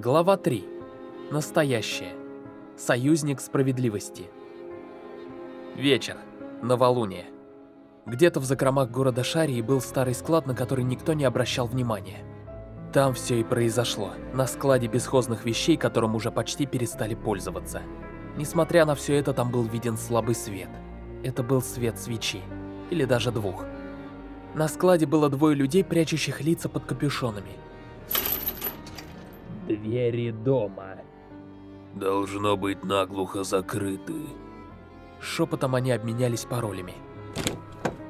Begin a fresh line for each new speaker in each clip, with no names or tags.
Глава 3. Настоящее. Союзник справедливости. Вечер. Новолуние. Где-то в закромах города Шарии был старый склад, на который никто не обращал внимания. Там все и произошло, на складе бесхозных вещей, которым уже почти перестали пользоваться. Несмотря на все это, там был виден слабый свет. Это был свет свечи. Или даже двух. На складе было двое людей, прячущих лица под капюшонами.
Двери дома.
Должно быть наглухо закрыты.
Шепотом они обменялись паролями.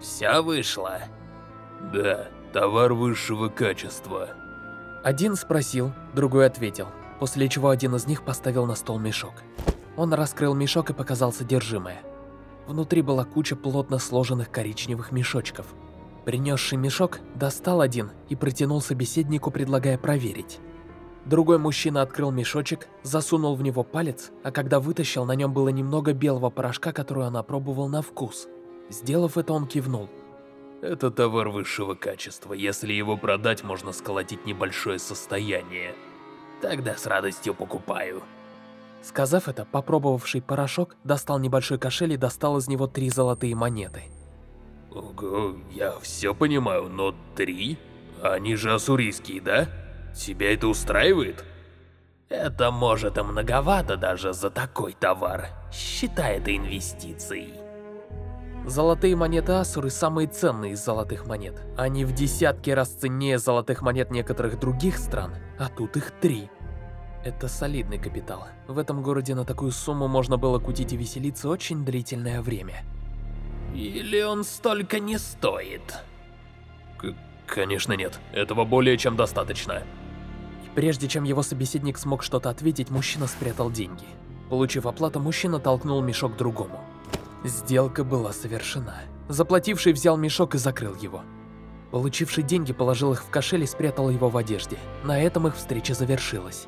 Все вышло?
Да, товар высшего качества.
Один спросил, другой ответил, после чего один из них поставил на стол мешок. Он раскрыл мешок и показал содержимое. Внутри была куча плотно сложенных коричневых мешочков. Принесший мешок достал один и протянул собеседнику, предлагая проверить. Другой мужчина открыл мешочек, засунул в него палец, а когда вытащил, на нем было немного белого порошка, который он опробовал на вкус. Сделав это, он кивнул.
Это товар высшего качества. Если его продать, можно сколотить небольшое состояние.
Тогда с радостью покупаю.
Сказав это, попробовавший порошок достал небольшой кошель и достал из него три золотые монеты.
Ого, я все понимаю, но три? Они же ассурийские, да? Тебя это устраивает?
Это может и многовато даже за такой товар. Считай это инвестицией.
Золотые монеты Асуры самые ценные из золотых монет. Они в десятки раз ценнее золотых монет некоторых других стран, а тут их три. Это солидный капитал. В этом городе на такую сумму можно было кутить и веселиться очень длительное время.
Или он столько не стоит?
К конечно нет, этого более чем достаточно.
Прежде чем его собеседник смог что-то ответить, мужчина спрятал деньги. Получив оплату, мужчина толкнул мешок другому. Сделка была совершена. Заплативший взял мешок и закрыл его. Получивший деньги положил их в кошель и спрятал его в одежде. На этом их встреча завершилась.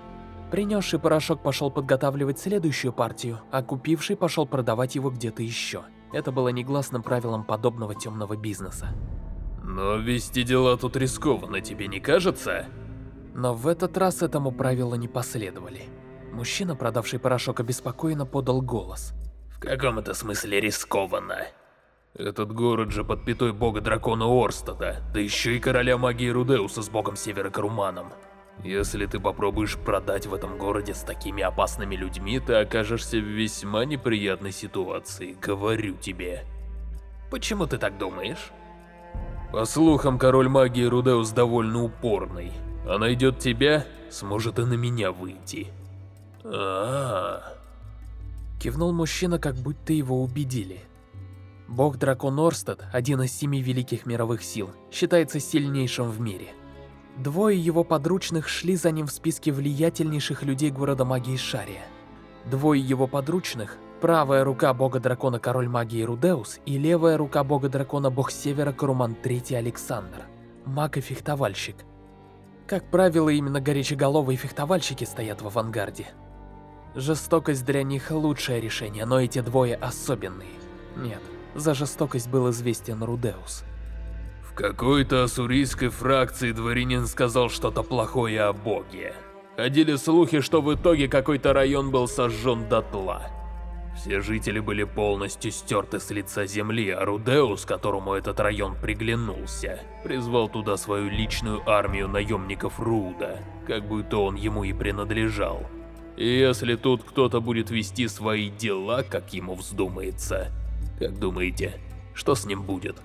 Принесший порошок пошел подготавливать следующую партию, а купивший пошел продавать его где-то еще. Это было негласным правилом подобного темного бизнеса.
Но вести дела тут рискованно, тебе не кажется?
Но в этот раз этому правилу не последовали. Мужчина, продавший порошок, обеспокоенно подал голос.
В каком это смысле рискованно?
Этот город же под пятой бога-дракона Орстада, да еще и короля магии Рудеуса с богом Севера Каруманом. Если ты попробуешь продать в этом городе с такими опасными людьми, ты окажешься в весьма неприятной ситуации, говорю тебе.
Почему ты так думаешь?
По слухам, король магии Рудеус довольно упорный. А найдет тебя, сможет и на меня выйти. А, -а,
-а. Кивнул мужчина, как будто его убедили. Бог-дракон Орстед, один из семи великих мировых сил, считается сильнейшим в мире. Двое его подручных шли за ним в списке влиятельнейших людей города магии Шария. Двое его подручных – правая рука бога-дракона король магии Рудеус и левая рука бога-дракона бог Севера Каруман III Александр, маг и фехтовальщик – как правило, именно горячеголовые фехтовальщики стоят в авангарде. Жестокость для них лучшее решение, но эти двое особенные. Нет, за жестокость был известен Рудеус.
В какой-то ассурийской фракции дворянин сказал что-то плохое о боге. Ходили слухи, что в итоге какой-то район был сожжен дотла. Все жители были полностью стерты с лица земли, а Рудеус, которому этот район приглянулся, призвал туда свою личную армию наемников Руда, как будто он ему и принадлежал. И если тут кто-то будет вести свои дела, как ему вздумается, как думаете, что с ним будет?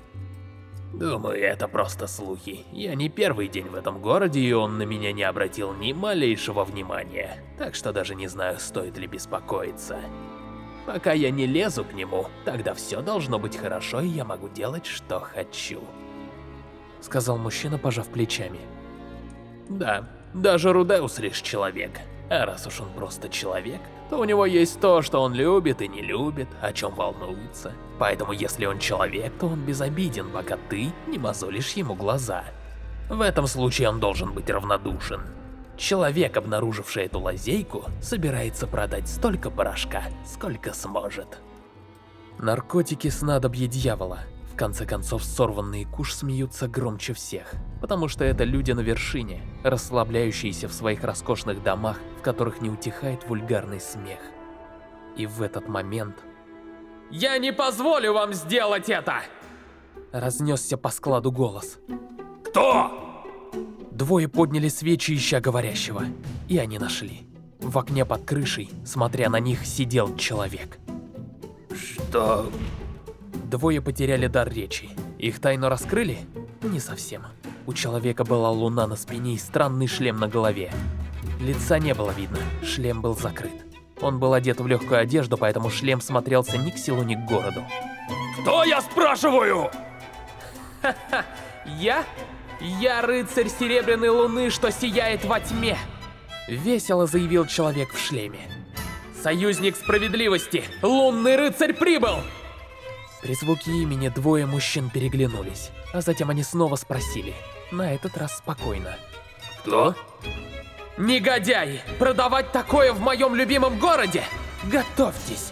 Думаю, это просто слухи. Я не первый день в этом городе, и он на меня не обратил ни малейшего внимания. Так что даже не знаю, стоит ли беспокоиться. Пока я не лезу к нему, тогда все должно быть хорошо, и я могу делать, что хочу.
Сказал мужчина, пожав плечами.
Да, даже Рудеус лишь человек. А раз уж он просто человек, то у него есть то, что он любит и не любит, о чем волнуется. Поэтому если он человек, то он безобиден, пока ты не мозолишь ему глаза. В этом случае он должен быть равнодушен. Человек, обнаруживший эту лазейку, собирается продать столько порошка, сколько сможет.
Наркотики снадобье дьявола. В конце концов, сорванные куш смеются громче всех, потому что это люди на вершине, расслабляющиеся в своих роскошных домах, в которых не утихает вульгарный смех. И в этот момент...
«Я не позволю вам сделать это!»
Разнесся по складу голос.
«Кто?»
Двое подняли свечи, ища говорящего, и они нашли. В окне под крышей, смотря на них, сидел человек.
«Что?»
Двое потеряли дар речи. Их тайну раскрыли? Не совсем. У человека была луна на спине и странный шлем на голове. Лица не было видно, шлем был закрыт. Он был одет в легкую одежду, поэтому шлем смотрелся ни к селу, ни к городу.
«Кто, я спрашиваю?»
Ха-ха, я? Я рыцарь Серебряной Луны, что сияет во тьме.
Весело заявил человек в шлеме.
Союзник справедливости, лунный рыцарь прибыл!
При звуке имени двое мужчин переглянулись, а затем они снова спросили, на этот раз спокойно.
«Кто?»
Негодяи! Продавать такое в моем любимом городе? Готовьтесь!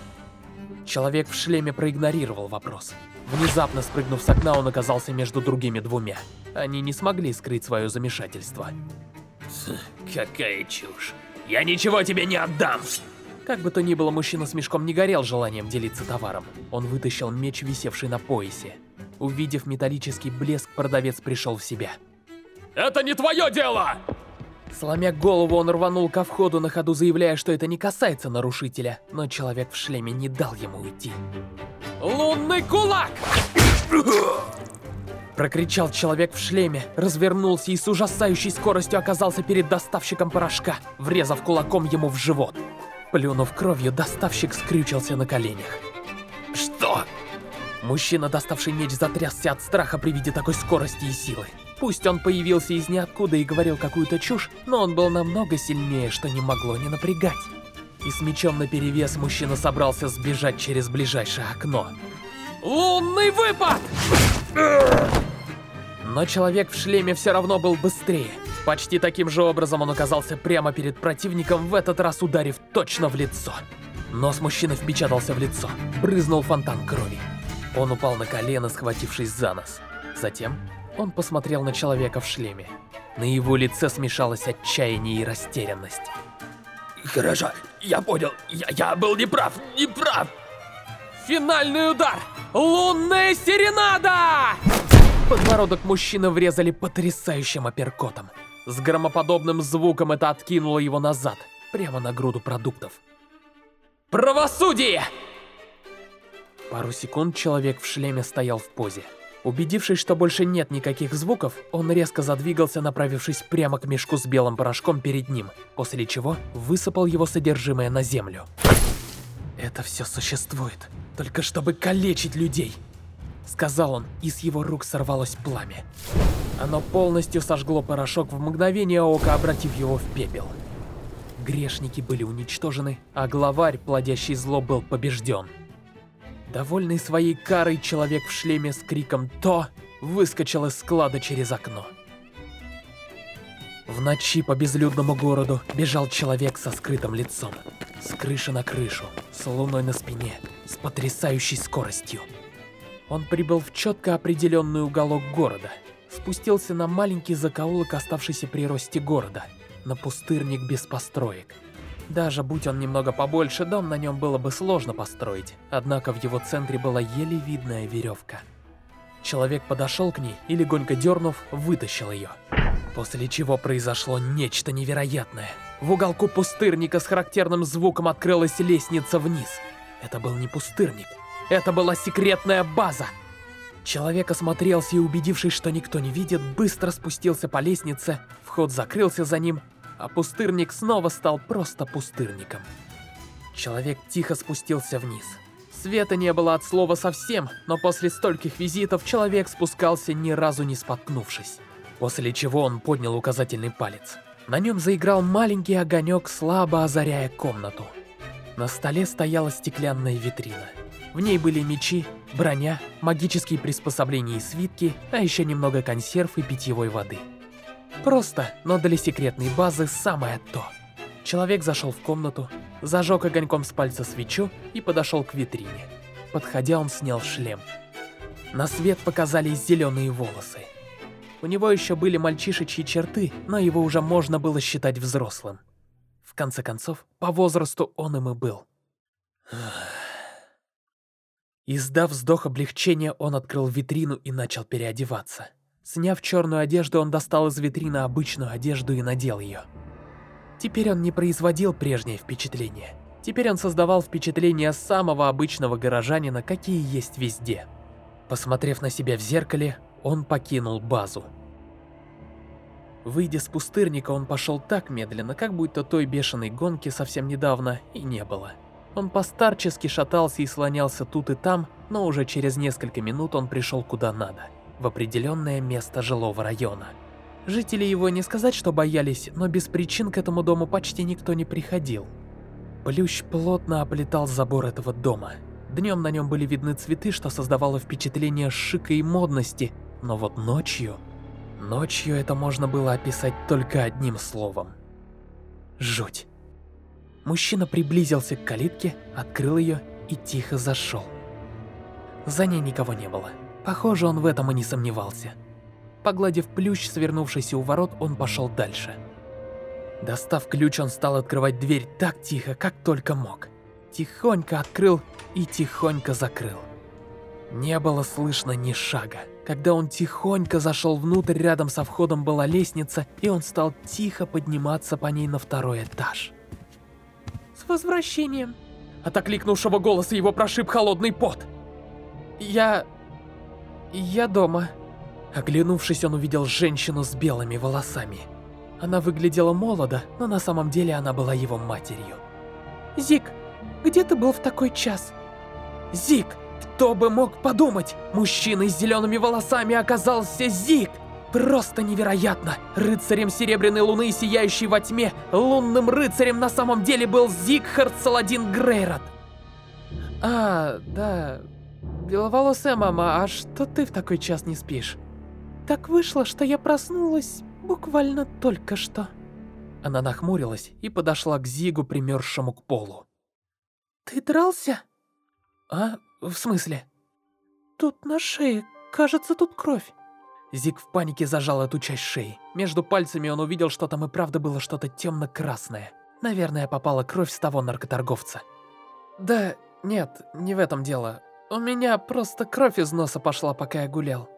Человек в шлеме проигнорировал вопрос. Внезапно спрыгнув с окна, он оказался между другими двумя. Они не смогли скрыть свое замешательство.
Какая чушь. Я ничего тебе не отдам.
Как бы то ни было, мужчина с мешком не горел желанием делиться товаром. Он вытащил меч, висевший на поясе. Увидев металлический блеск, продавец пришел в себя.
Это не твое дело!
Сломя голову, он рванул ко входу на ходу, заявляя, что это не касается нарушителя, но человек в шлеме не дал ему уйти.
«Лунный кулак!»
Прокричал человек в шлеме, развернулся и с ужасающей скоростью оказался перед доставщиком порошка, врезав кулаком ему в живот. Плюнув кровью, доставщик скрючился на коленях.
Что?
Мужчина, доставший меч, затрясся от страха при виде такой скорости и силы. Пусть он появился из ниоткуда и говорил какую-то чушь, но он был намного сильнее, что не могло не напрягать. И с мечом наперевес мужчина собрался сбежать через ближайшее окно.
«Лунный выпад!»
Но человек в шлеме все равно был быстрее. Почти таким же образом он оказался прямо перед противником, в этот раз ударив точно в лицо. Нос мужчины впечатался в лицо, брызнул фонтан крови. Он упал на колено, схватившись за нос. Затем он посмотрел на человека в шлеме. На его лице смешалось отчаяние и растерянность.
Хорошо, я понял. Я, я был неправ, неправ.
Финальный удар! Лунная серенада!
Подбородок мужчины врезали потрясающим апперкотом. С громоподобным звуком это откинуло его назад, прямо на груду продуктов.
Правосудие!
Пару секунд человек в шлеме стоял в позе. Убедившись, что больше нет никаких звуков, он резко задвигался, направившись прямо к мешку с белым порошком перед ним, после чего высыпал его содержимое на землю. «Это все существует, только чтобы калечить людей», — сказал он, и с его рук сорвалось пламя. Оно полностью сожгло порошок в мгновение ока, обратив его в пепел. Грешники были уничтожены, а главарь, плодящий зло, был побежден. Довольный своей карой, человек в шлеме с криком «То!» выскочил из склада через окно. В ночи по безлюдному городу бежал человек со скрытым лицом. С крыши на крышу, с луной на спине, с потрясающей скоростью. Он прибыл в четко определенный уголок города, спустился на маленький закоулок, оставшийся при росте города, на пустырник без построек. Даже будь он немного побольше, дом на нем было бы сложно построить, однако в его центре была еле видная веревка. Человек подошел к ней и, легонько дернув, вытащил ее. После чего произошло нечто невероятное. В уголку пустырника с характерным звуком открылась лестница вниз. Это был не пустырник, это была секретная база. Человек осмотрелся и, убедившись, что никто не видит, быстро спустился по лестнице, вход закрылся за ним, а пустырник снова стал просто пустырником. Человек тихо спустился вниз. Света не было от слова совсем, но после стольких визитов человек спускался ни разу не споткнувшись. После чего он поднял указательный палец. На нем заиграл маленький огонек, слабо озаряя комнату. На столе стояла стеклянная витрина. В ней были мечи, броня, магические приспособления и свитки, а еще немного консерв и питьевой воды. Просто, но для секретной базы самое то. Человек зашел в комнату, зажег огоньком с пальца свечу и подошел к витрине. Подходя, он снял шлем. На свет показались зеленые волосы. У него еще были мальчишечьи черты, но его уже можно было считать взрослым. В конце концов, по возрасту он им и был. Издав вздох облегчения, он открыл витрину и начал переодеваться. Сняв черную одежду, он достал из витрины обычную одежду и надел ее. Теперь он не производил прежнее впечатление. Теперь он создавал впечатление самого обычного горожанина, какие есть везде. Посмотрев на себя в зеркале, он покинул базу. Выйдя с пустырника, он пошел так медленно, как будто той бешеной гонки совсем недавно и не было. Он постарчески шатался и слонялся тут и там, но уже через несколько минут он пришел куда надо, в определенное место жилого района. Жители его не сказать, что боялись, но без причин к этому дому почти никто не приходил. Плющ плотно оплетал забор этого дома. Днем на нем были видны цветы, что создавало впечатление шика и модности, но вот ночью... Ночью это можно было описать только одним словом. Жуть. Мужчина приблизился к калитке, открыл ее и тихо зашел. За ней никого не было. Похоже, он в этом и не сомневался. Погладив плющ, свернувшийся у ворот, он пошел дальше. Достав ключ, он стал открывать дверь так тихо, как только мог. Тихонько открыл и тихонько закрыл. Не было слышно ни шага. Когда он тихонько зашел внутрь, рядом со входом была лестница, и он стал тихо подниматься по ней на второй этаж. «С возвращением!» От окликнувшего голоса его прошиб холодный пот. «Я... я дома». Оглянувшись, он увидел женщину с белыми волосами. Она выглядела молодо, но на самом деле она была его матерью. «Зик, где ты был в такой час?» «Зик!» Кто бы мог подумать, мужчина с зелеными волосами оказался Зик! Просто невероятно! Рыцарем Серебряной Луны, сияющей во тьме, лунным рыцарем на самом деле был Зигхард Саладин Грейрот. А, да... Беловолосая мама, а что ты в такой час не спишь? Так вышло, что я проснулась буквально только что. Она нахмурилась и подошла к Зигу, примерзшему к полу. Ты дрался? А, в смысле? Тут на шее, кажется, тут кровь. Зиг в панике зажал эту часть шеи. Между пальцами он увидел, что там и правда было что-то темно-красное. Наверное, попала кровь с того наркоторговца. Да, нет, не в этом дело. У меня просто кровь из носа пошла, пока я гулял.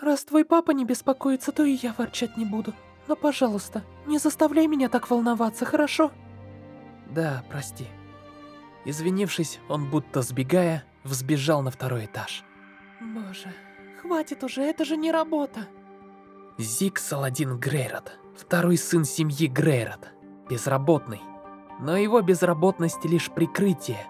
Раз твой папа не беспокоится, то и я ворчать не буду. Но, пожалуйста, не заставляй меня так волноваться, хорошо? Да, прости. Извинившись, он будто сбегая, взбежал на второй этаж. Боже, хватит уже, это же не работа. Зиг Саладин Грейрот, второй сын семьи Грейрот, безработный. Но его безработность лишь прикрытие.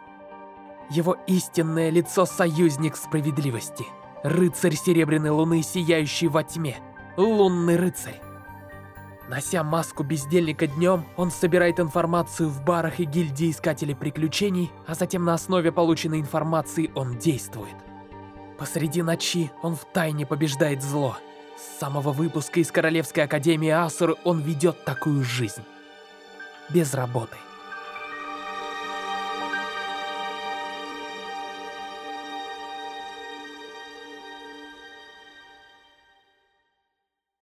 Его истинное лицо союзник справедливости. Рыцарь Серебряной Луны, сияющий во тьме. Лунный рыцарь. Нося маску бездельника днем, он собирает информацию в барах и гильдии искателей приключений, а затем на основе полученной информации он действует. Посреди ночи он втайне побеждает зло. С самого выпуска из Королевской Академии Асуры он ведет такую жизнь. Без работы.